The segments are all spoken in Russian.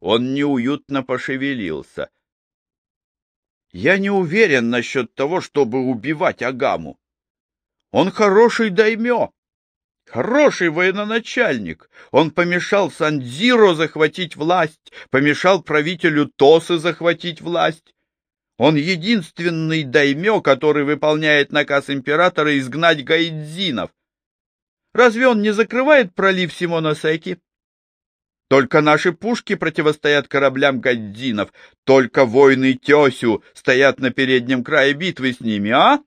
Он неуютно пошевелился. Я не уверен насчет того, чтобы убивать Агаму. Он хороший даймё, хороший военачальник. Он помешал Сандзиро захватить власть, помешал правителю Тосы захватить власть. Он единственный даймё, который выполняет наказ императора изгнать гаидзинов. Разве он не закрывает пролив Симоносеки? Только наши пушки противостоят кораблям гаддинов, только воины Тесю стоят на переднем крае битвы с ними, а?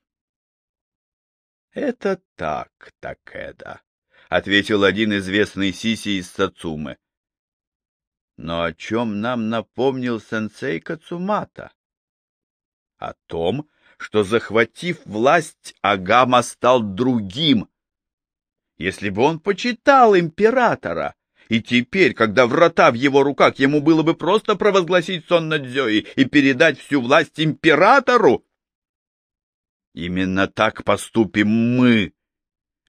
— Это так, Такеда, — ответил один известный Сиси из Сацумы. — Но о чем нам напомнил сенсей Кацумата? — О том, что, захватив власть, Агама стал другим. Если бы он почитал императора, и теперь, когда врата в его руках, ему было бы просто провозгласить сон Надзёи и передать всю власть императору. Именно так поступим мы,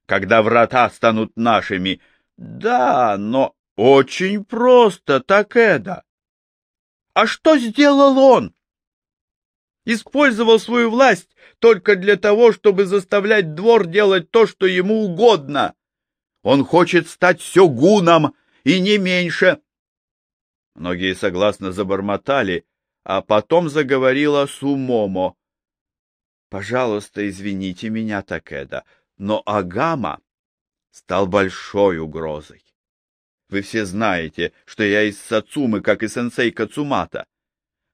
когда врата станут нашими. Да, но очень просто, так. А что сделал он? Использовал свою власть только для того, чтобы заставлять двор делать то, что ему угодно. Он хочет стать сёгуном, и не меньше. Многие согласно забормотали, а потом заговорила Сумомо. Пожалуйста, извините меня, Такеда, но Агама стал большой угрозой. Вы все знаете, что я из Сацумы, как и сенсей Кацумата.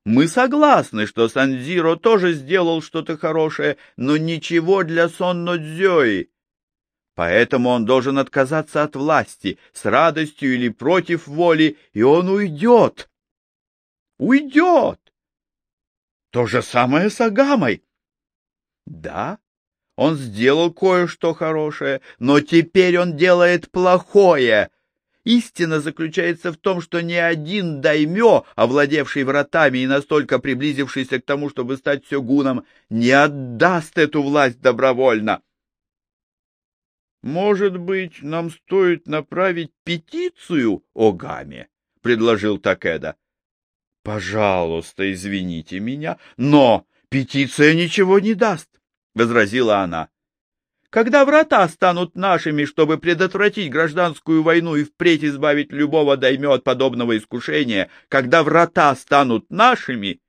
Мы согласны, что Санзиро тоже сделал что-то хорошее, но ничего для Сонно Дзёи. Поэтому он должен отказаться от власти, с радостью или против воли, и он уйдет. Уйдет. То же самое с Агамой. Да, он сделал кое-что хорошее, но теперь он делает плохое. Истина заключается в том, что ни один даймё, овладевший вратами и настолько приблизившийся к тому, чтобы стать сёгуном, не отдаст эту власть добровольно. Может быть, нам стоит направить петицию о предложил Такеда. — Пожалуйста, извините меня, но петиция ничего не даст, — возразила она. Когда врата станут нашими, чтобы предотвратить гражданскую войну и впредь избавить любого даймё от подобного искушения, когда врата станут нашими,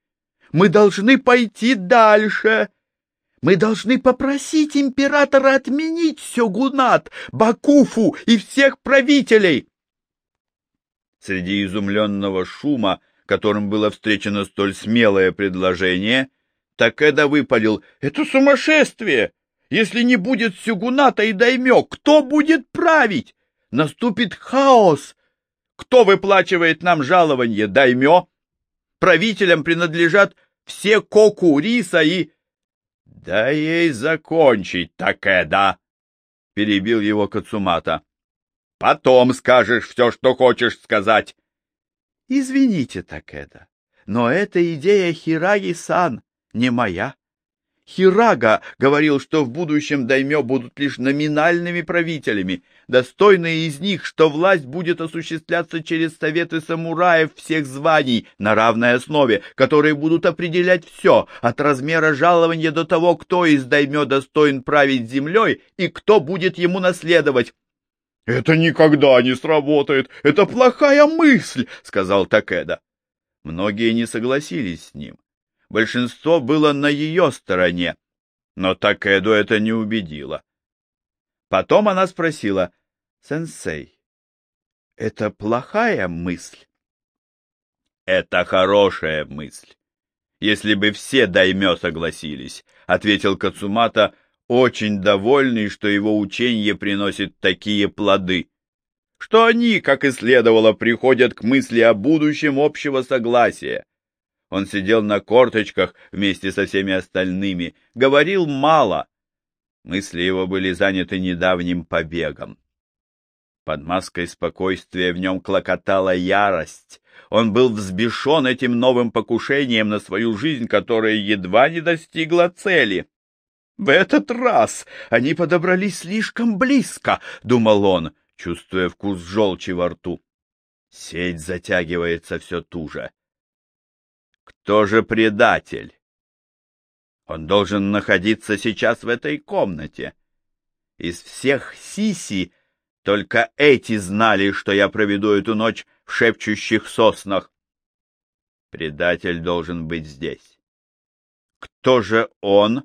мы должны пойти дальше мы должны попросить императора отменить Сёгунат, Бакуфу и всех правителей. Среди изумленного шума, которым было встречено столь смелое предложение, Такеда выпалил «Это сумасшествие! Если не будет Сюгуната и Даймё, кто будет править? Наступит хаос! Кто выплачивает нам жалование? Даймё? Правителям принадлежат все коку, риса и — Да ей закончить, Такеда! — перебил его Кацумата. — Потом скажешь все, что хочешь сказать. — Извините, Такеда, но эта идея Хираги-сан не моя. Хирага говорил, что в будущем даймё будут лишь номинальными правителями, достойные из них, что власть будет осуществляться через советы самураев всех званий на равной основе, которые будут определять все, от размера жалования до того, кто из даймё достоин править землей и кто будет ему наследовать. — Это никогда не сработает, это плохая мысль, — сказал Такеда. Многие не согласились с ним. Большинство было на ее стороне, но Такэду это не убедило. Потом она спросила, «Сенсей, это плохая мысль?» «Это хорошая мысль, если бы все даймё согласились», — ответил Кацумата, очень довольный, что его учение приносит такие плоды, что они, как и следовало, приходят к мысли о будущем общего согласия. Он сидел на корточках вместе со всеми остальными, говорил мало. Мысли его были заняты недавним побегом. Под маской спокойствия в нем клокотала ярость. Он был взбешен этим новым покушением на свою жизнь, которая едва не достигла цели. «В этот раз они подобрались слишком близко», — думал он, чувствуя вкус желчи во рту. Сеть затягивается все туже. Кто же предатель? Он должен находиться сейчас в этой комнате. Из всех сиси только эти знали, что я проведу эту ночь в шепчущих соснах. Предатель должен быть здесь. Кто же он?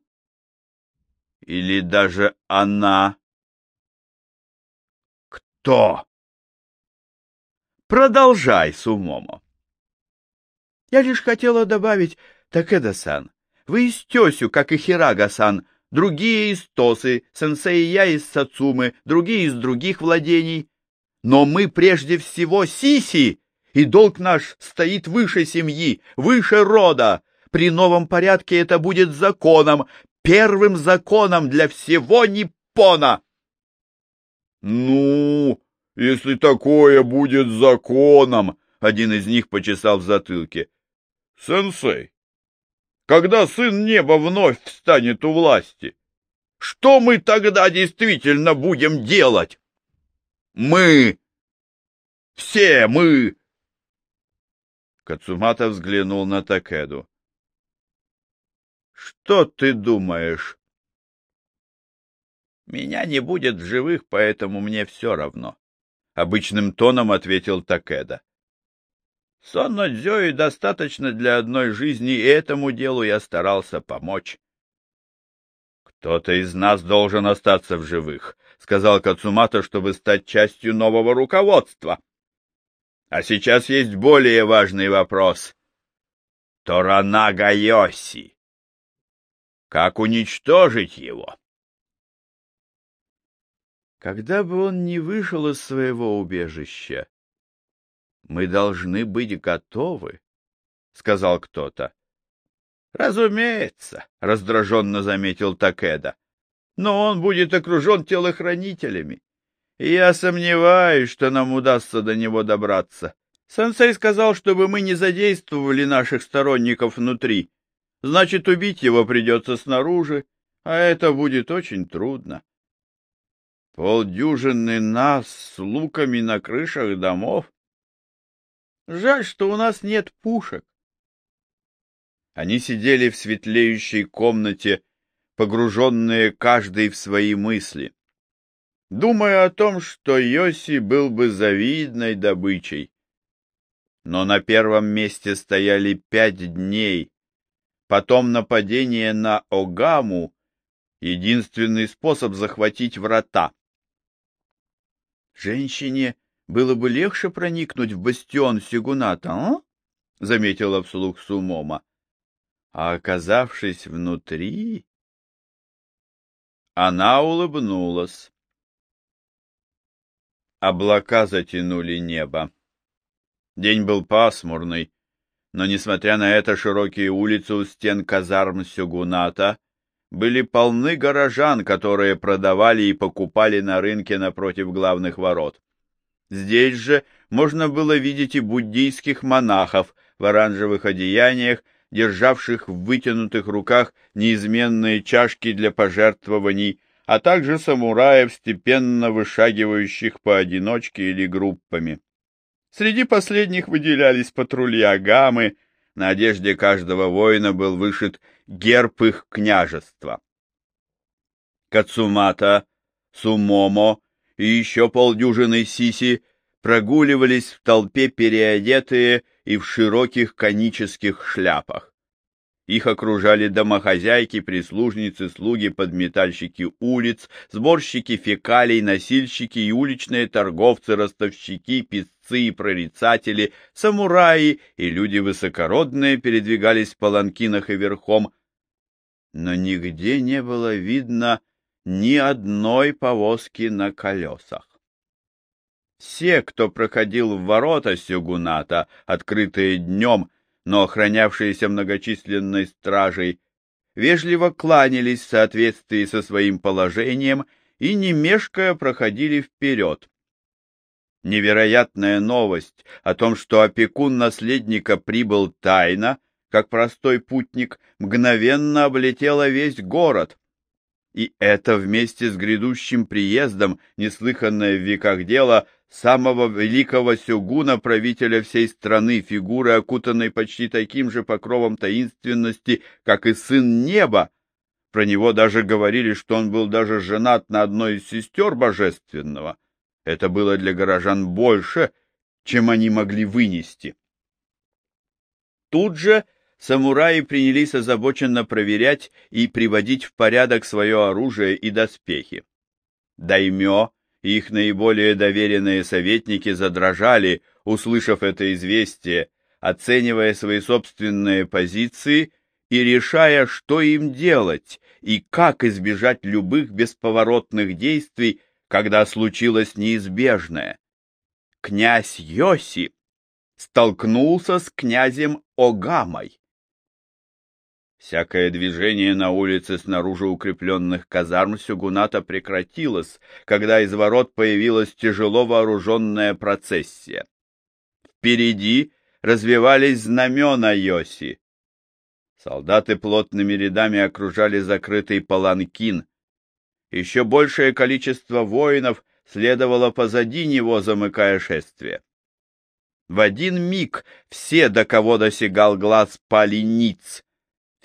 Или даже она? Кто? Продолжай, Сумомо. Я лишь хотела добавить, Такеда-сан, вы из Тёсю, как и Хирага-сан, другие из Тосы, сенсей и я из Сацумы, другие из других владений. Но мы прежде всего Сиси, и долг наш стоит выше семьи, выше рода. При новом порядке это будет законом, первым законом для всего Ниппона. Ну, если такое будет законом, один из них почесал в затылке. Сенсей, когда сын неба вновь встанет у власти, что мы тогда действительно будем делать? Мы! Все мы! Кацумата взглянул на Такеду. Что ты думаешь? Меня не будет в живых, поэтому мне все равно. Обычным тоном ответил Такеда. Сонно Дзёи достаточно для одной жизни, и этому делу я старался помочь. «Кто-то из нас должен остаться в живых», — сказал Кацумата, чтобы стать частью нового руководства. «А сейчас есть более важный вопрос. Торанага Йоси. Как уничтожить его?» Когда бы он не вышел из своего убежища, мы должны быть готовы, — сказал кто-то. — Разумеется, — раздраженно заметил Такеда. — Но он будет окружен телохранителями, я сомневаюсь, что нам удастся до него добраться. Сенсей сказал, чтобы мы не задействовали наших сторонников внутри. Значит, убить его придется снаружи, а это будет очень трудно. Полдюжины нас с луками на крышах домов. Жаль, что у нас нет пушек. Они сидели в светлеющей комнате, погруженные каждый в свои мысли, думая о том, что Йоси был бы завидной добычей. Но на первом месте стояли пять дней, потом нападение на Огаму, единственный способ захватить врата. Женщине было бы легче проникнуть в бастион Сигуната, а? — заметила вслух Сумома. А оказавшись внутри... Она улыбнулась. Облака затянули небо. День был пасмурный, но, несмотря на это, широкие улицы у стен казарм Сюгуната были полны горожан, которые продавали и покупали на рынке напротив главных ворот. Здесь же можно было видеть и буддийских монахов в оранжевых одеяниях, державших в вытянутых руках неизменные чашки для пожертвований, а также самураев, степенно вышагивающих поодиночке или группами. Среди последних выделялись патрули Агамы, на одежде каждого воина был вышит герб их княжества. Кацумата, Сумомо и еще полдюжины сиси прогуливались в толпе переодетые и в широких конических шляпах. Их окружали домохозяйки, прислужницы, слуги, подметальщики улиц, сборщики фекалий, носильщики и уличные торговцы, ростовщики, писцы и прорицатели, самураи и люди высокородные передвигались в паланкинах и верхом, но нигде не было видно ни одной повозки на колесах. Все, кто проходил в ворота Сюгуната, открытые днем, но охранявшиеся многочисленной стражей, вежливо кланялись в соответствии со своим положением и, не мешкая, проходили вперед. Невероятная новость о том, что опекун наследника прибыл тайно, как простой путник, мгновенно облетела весь город. И это вместе с грядущим приездом, неслыханное в веках дело, самого великого сёгуна, правителя всей страны, фигуры, окутанной почти таким же покровом таинственности, как и сын неба. Про него даже говорили, что он был даже женат на одной из сестер божественного. Это было для горожан больше, чем они могли вынести. Тут же самураи принялись озабоченно проверять и приводить в порядок свое оружие и доспехи. Даймё и их наиболее доверенные советники задрожали, услышав это известие, оценивая свои собственные позиции и решая, что им делать и как избежать любых бесповоротных действий, когда случилось неизбежное. Князь Йоси столкнулся с князем Огамой. Всякое движение на улице снаружи укрепленных казарм Сюгуната прекратилось, когда из ворот появилась тяжело вооруженная процессия. Впереди развивались знамена Йоси. Солдаты плотными рядами окружали закрытый паланкин. Еще большее количество воинов следовало позади него, замыкая шествие. В один миг все, до кого досягал глаз, пали ниц.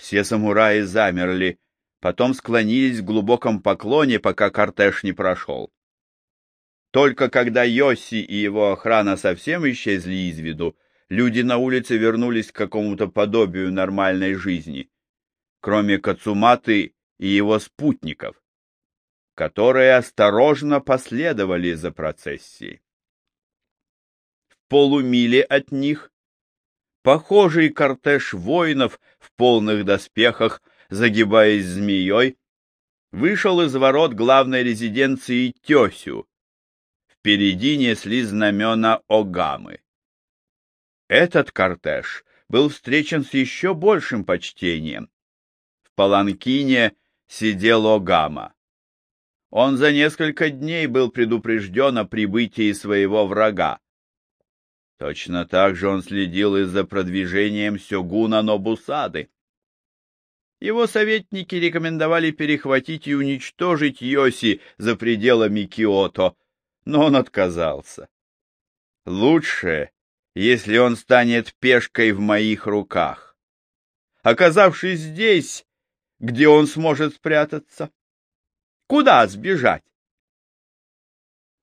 Все самураи замерли, потом склонились в глубоком поклоне, пока кортеж не прошел. Только когда Йоси и его охрана совсем исчезли из виду, люди на улице вернулись к какому-то подобию нормальной жизни, кроме Кацуматы и его спутников, которые осторожно последовали за процессией полумиле от них. Похожий кортеж воинов в полных доспехах, загибаясь змеей, вышел из ворот главной резиденции Тесю. Впереди несли знамена Огамы. Этот кортеж был встречен с еще большим почтением. В Паланкине сидел Огама. Он за несколько дней был предупрежден о прибытии своего врага. Точно так же он следил и за продвижением Сёгуна Нобусады. Его советники рекомендовали перехватить и уничтожить Йоси за пределами Киото, но он отказался. Лучше, если он станет пешкой в моих руках. Оказавшись здесь, где он сможет спрятаться? Куда сбежать?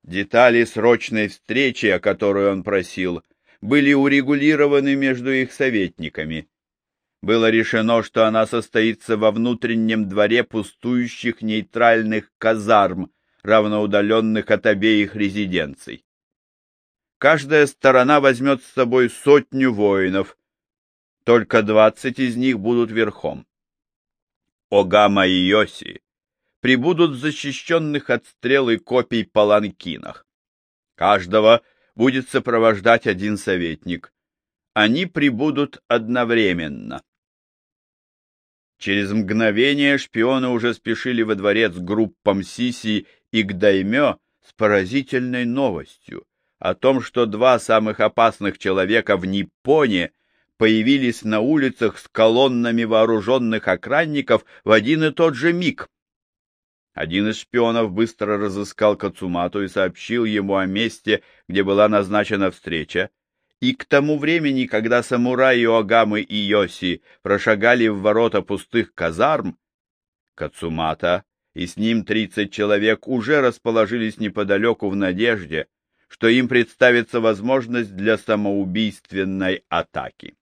Детали срочной встречи, о которой он просил, были урегулированы между их советниками. Было решено, что она состоится во внутреннем дворе пустующих нейтральных казарм, равноудаленных от обеих резиденций. Каждая сторона возьмет с собой сотню воинов, только двадцать из них будут верхом. Огама и Йоси прибудут в защищенных от стрелы копий паланкинах. Каждого будет сопровождать один советник. Они прибудут одновременно. Через мгновение шпионы уже спешили во дворец группам Сиси и к Даймё с поразительной новостью о том, что два самых опасных человека в Ниппоне появились на улицах с колоннами вооруженных охранников в один и тот же миг. Один из шпионов быстро разыскал Кацумату и сообщил ему о месте, где была назначена встреча, и к тому времени, когда самураи Огамы и Йоси прошагали в ворота пустых казарм, Кацумата и с ним тридцать человек уже расположились неподалеку в надежде, что им представится возможность для самоубийственной атаки.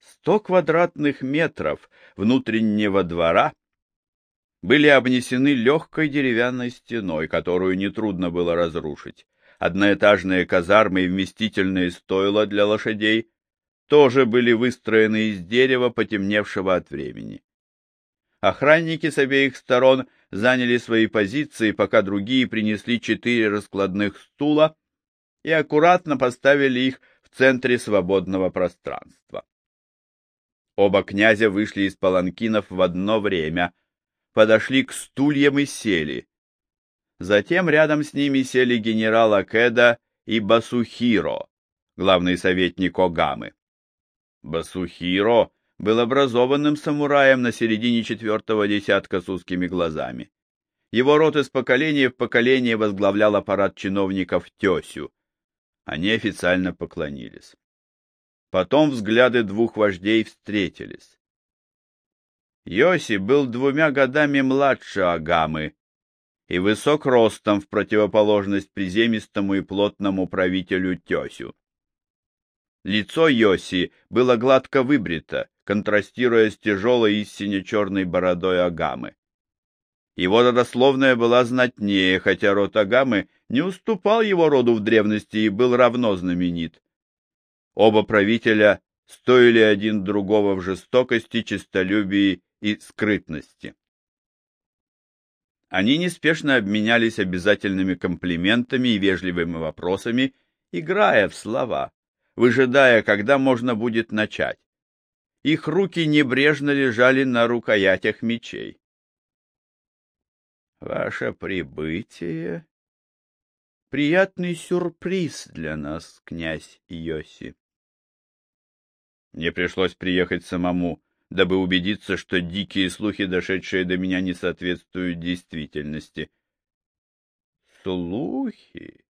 Сто квадратных метров внутреннего двора были обнесены легкой деревянной стеной, которую нетрудно было разрушить. Одноэтажные казармы и вместительные стойла для лошадей тоже были выстроены из дерева, потемневшего от времени. Охранники с обеих сторон заняли свои позиции, пока другие принесли четыре раскладных стула и аккуратно поставили их в центре свободного пространства. Оба князя вышли из паланкинов в одно время, подошли к стульям и сели. Затем рядом с ними сели генерал Акеда и Басухиро, главный советник Огамы. Басухиро был образованным самураем на середине четвертого десятка с узкими глазами. Его род из поколения в поколение возглавлял аппарат чиновников Тесю. Они официально поклонились. Потом взгляды двух вождей встретились. Йоси был двумя годами младше Агамы и высок ростом в противоположность приземистому и плотному правителю Тесю. Лицо Йоси было гладко выбрито, контрастируя с тяжелой и сине-черной бородой Агамы. Его родословная была знатнее, хотя род Агамы не уступал его роду в древности и был равно знаменит. Оба правителя стоили один другого в жестокости, честолюбии и скрытности. Они неспешно обменялись обязательными комплиментами и вежливыми вопросами, играя в слова, выжидая, когда можно будет начать. Их руки небрежно лежали на рукоятях мечей. «Ваше прибытие — приятный сюрприз для нас, князь Йоси». Мне пришлось приехать самому, дабы убедиться, что дикие слухи, дошедшие до меня, не соответствуют действительности. Слухи?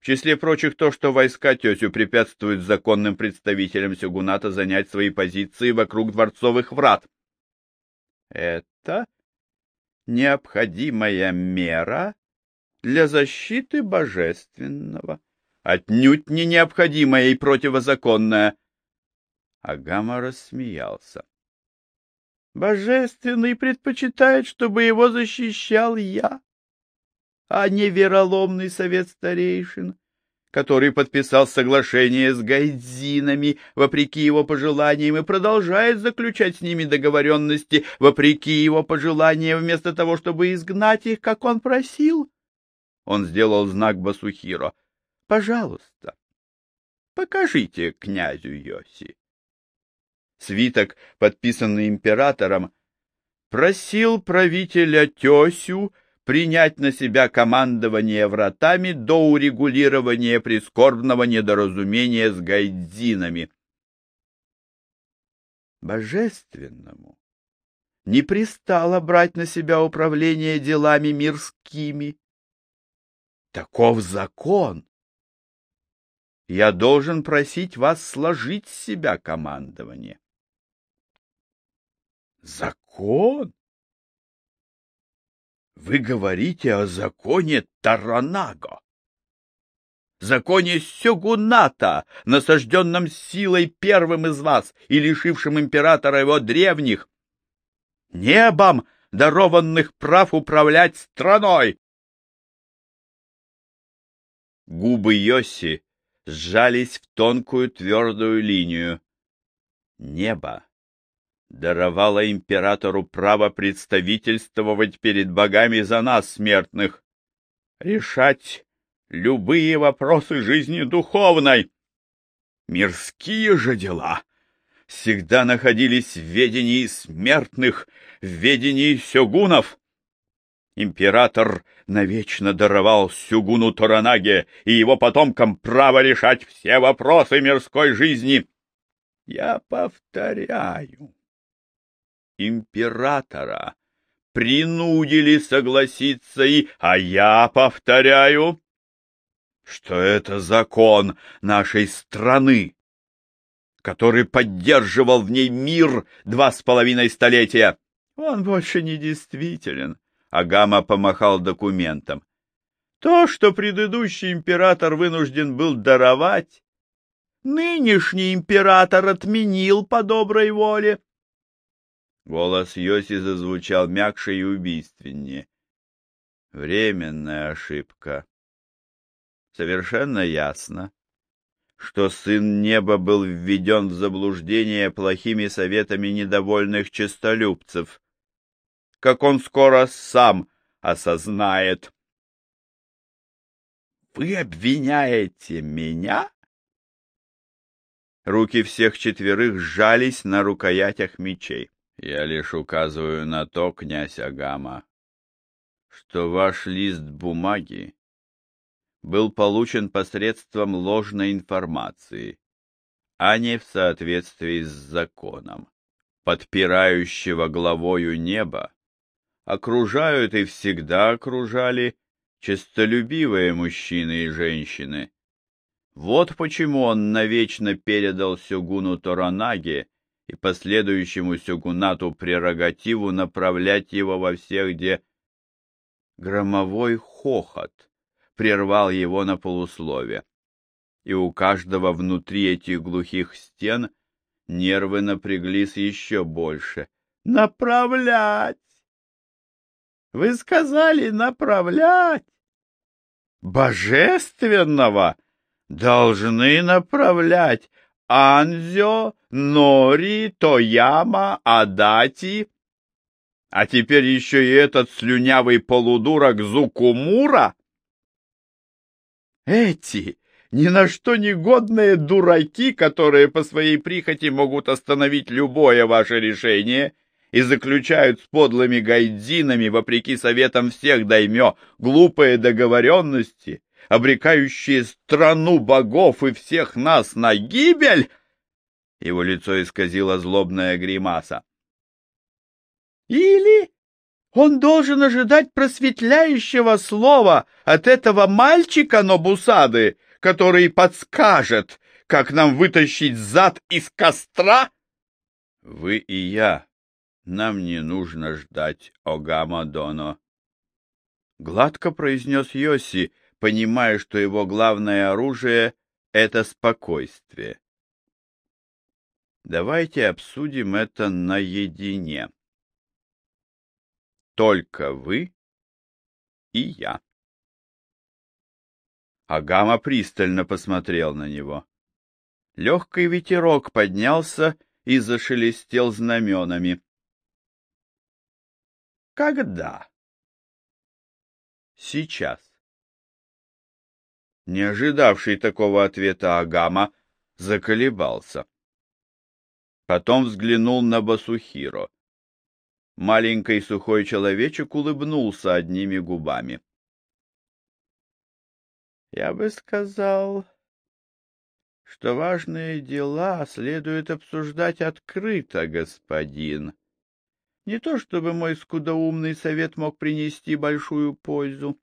В числе прочих то, что войска тетю препятствуют законным представителям Сюгуната занять свои позиции вокруг дворцовых врат. Это необходимая мера для защиты божественного, отнюдь не необходимая и противозаконная. Агама рассмеялся. Божественный предпочитает, чтобы его защищал я, а не вероломный совет старейшин, который подписал соглашение с гайдзинами вопреки его пожеланиям и продолжает заключать с ними договоренности вопреки его пожеланиям, вместо того, чтобы изгнать их, как он просил. Он сделал знак Басухиро. — Пожалуйста, покажите князю Йоси свиток, подписанный императором, просил правителя Тесю принять на себя командование вратами до урегулирования прискорбного недоразумения с гайдзинами. Божественному не пристало брать на себя управление делами мирскими. Таков закон. Я должен просить вас сложить с себя командование. Закон? Вы говорите о законе Таранаго. Законе Сёгуната, насажденном силой первым из вас и лишившим императора его древних, небом дарованных прав управлять страной. Губы Йоси сжались в тонкую твердую линию. Небо даровала императору право представительствовать перед богами за нас, смертных, решать любые вопросы жизни духовной. Мирские же дела всегда находились в ведении смертных, в ведении сёгунов. Император навечно даровал сюгуну Торанаге и его потомкам право решать все вопросы мирской жизни. Я повторяю, императора принудили согласиться и... А я повторяю, что это закон нашей страны, который поддерживал в ней мир два с половиной столетия. Он больше не действителен. Агама помахал документом. То, что предыдущий император вынужден был даровать, нынешний император отменил по доброй воле. Голос Йоси зазвучал мягче и убийственнее. Временная ошибка. Совершенно ясно, что сын неба был введен в заблуждение плохими советами недовольных честолюбцев, как он скоро сам осознает. «Вы обвиняете меня?» Руки всех четверых сжались на рукоятях мечей. Я лишь указываю на то, князь Агама, что ваш лист бумаги был получен посредством ложной информации, а не в соответствии с законом, подпирающего главою неба окружают и всегда окружали честолюбивые мужчины и женщины. Вот почему он навечно передал Сёгуну Торанаге и последующему Сёгунату прерогативу направлять его во всех, где громовой хохот прервал его на полуслове. И у каждого внутри этих глухих стен нервы напряглись еще больше. «Направлять!» «Вы сказали направлять!» «Божественного!» должны направлять Анзё, Нори, Тояма, Адати. А теперь еще и этот слюнявый полудурок Зукумура. Эти ни на что не годные дураки, которые по своей прихоти могут остановить любое ваше решение и заключают с подлыми гайдзинами, вопреки советам всех даймё, глупые договоренности, обрекающие страну богов и всех нас на гибель? Его лицо исказило злобная гримаса. Или он должен ожидать просветляющего слова от этого мальчика Нобусады, который подскажет, как нам вытащить зад из костра? Вы и я. Нам не нужно ждать Огама Доно. Гладко произнес Йоси, понимая, что его главное оружие — это спокойствие. Давайте обсудим это наедине. Только вы и я. Агама пристально посмотрел на него. Легкий ветерок поднялся и зашелестел знаменами. Когда? Сейчас. Не ожидавший такого ответа Агама заколебался. Потом взглянул на Басухиро. Маленький сухой человечек улыбнулся одними губами. Я бы сказал, что важные дела следует обсуждать открыто, господин. Не то чтобы мой скудоумный совет мог принести большую пользу.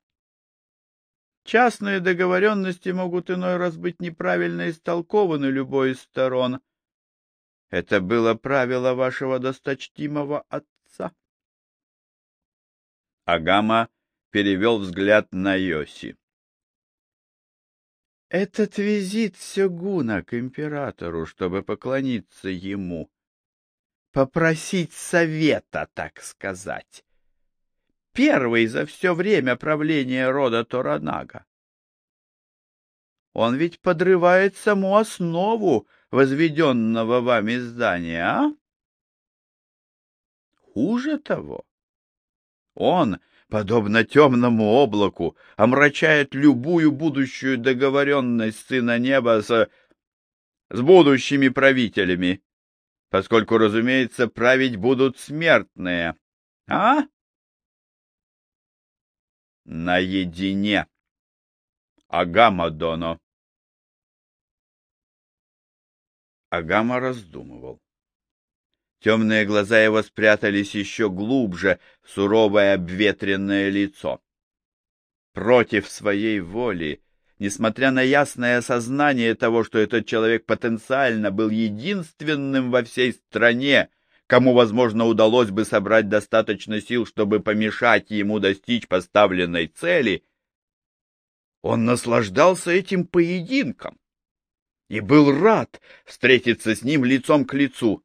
Частные договоренности могут иной раз быть неправильно истолкованы любой из сторон. Это было правило вашего досточтимого отца. Агама перевел взгляд на Йоси. Этот визит Сёгуна к императору, чтобы поклониться ему, попросить совета, так сказать, первый за все время правления рода Торанага. Он ведь подрывает саму основу возведенного вами здания, а? Хуже того, он, подобно темному облаку, омрачает любую будущую договоренность Сына Неба с... с будущими правителями, поскольку, разумеется, править будут смертные. А? наедине. Агама Агама раздумывал. Темные глаза его спрятались еще глубже в суровое обветренное лицо. Против своей воли, несмотря на ясное осознание того, что этот человек потенциально был единственным во всей стране, кому, возможно, удалось бы собрать достаточно сил, чтобы помешать ему достичь поставленной цели, он наслаждался этим поединком и был рад встретиться с ним лицом к лицу.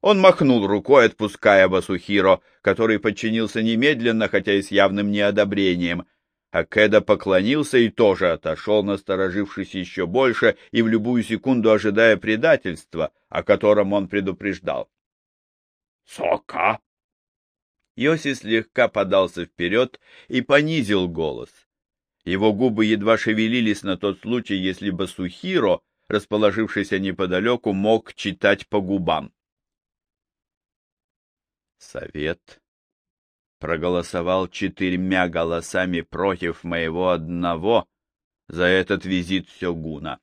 Он махнул рукой, отпуская Басухиро, который подчинился немедленно, хотя и с явным неодобрением. А Кеда поклонился и тоже отошел, насторожившись еще больше и в любую секунду ожидая предательства, о котором он предупреждал. Сока!» Йоси слегка подался вперед и понизил голос. Его губы едва шевелились на тот случай, если бы Сухиро, расположившийся неподалеку, мог читать по губам. Совет проголосовал четырьмя голосами против моего одного за этот визит Сёгуна.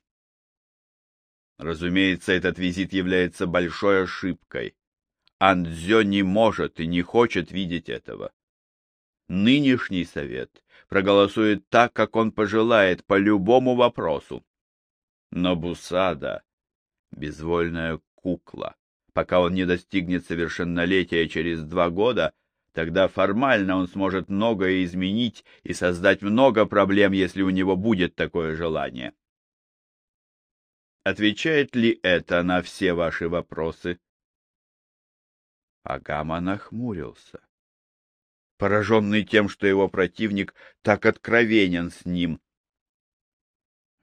Разумеется, этот визит является большой ошибкой. Андзё не может и не хочет видеть этого. нынешний совет проголосует так, как он пожелает по любому вопросу. Но Бусада — безвольная кукла. Пока он не достигнет совершеннолетия через два года, тогда формально он сможет многое изменить и создать много проблем, если у него будет такое желание. Отвечает ли это на все ваши вопросы? Агама нахмурился пораженный тем, что его противник так откровенен с ним. —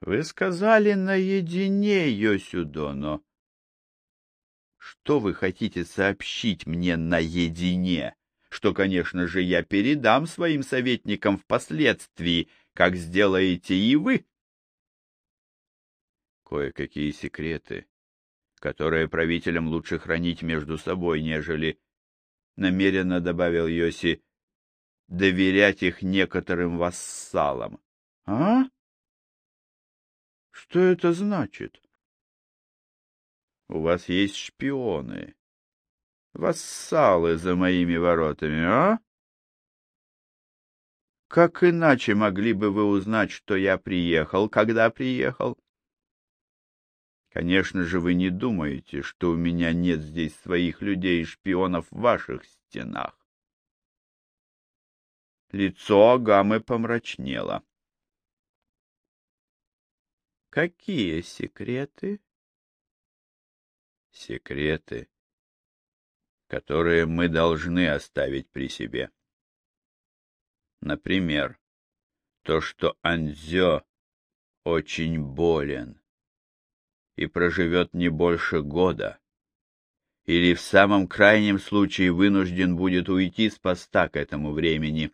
Вы сказали наедине, Йосюдоно. Что вы хотите сообщить мне наедине? Что, конечно же, я передам своим советникам впоследствии, как сделаете и вы. Кое-какие секреты, которые правителям лучше хранить между собой, нежели, — намеренно добавил Йоси, доверять их некоторым вассалам. А? Что это значит? У вас есть шпионы, вассалы за моими воротами, а? Как иначе могли бы вы узнать, что я приехал, когда приехал? Конечно же, вы не думаете, что у меня нет здесь своих людей и шпионов в ваших стенах. Лицо Агамы помрачнело. Какие секреты? Секреты, которые мы должны оставить при себе. Например, то, что Анзё очень болен и проживет не больше года, или в самом крайнем случае вынужден будет уйти с поста к этому времени.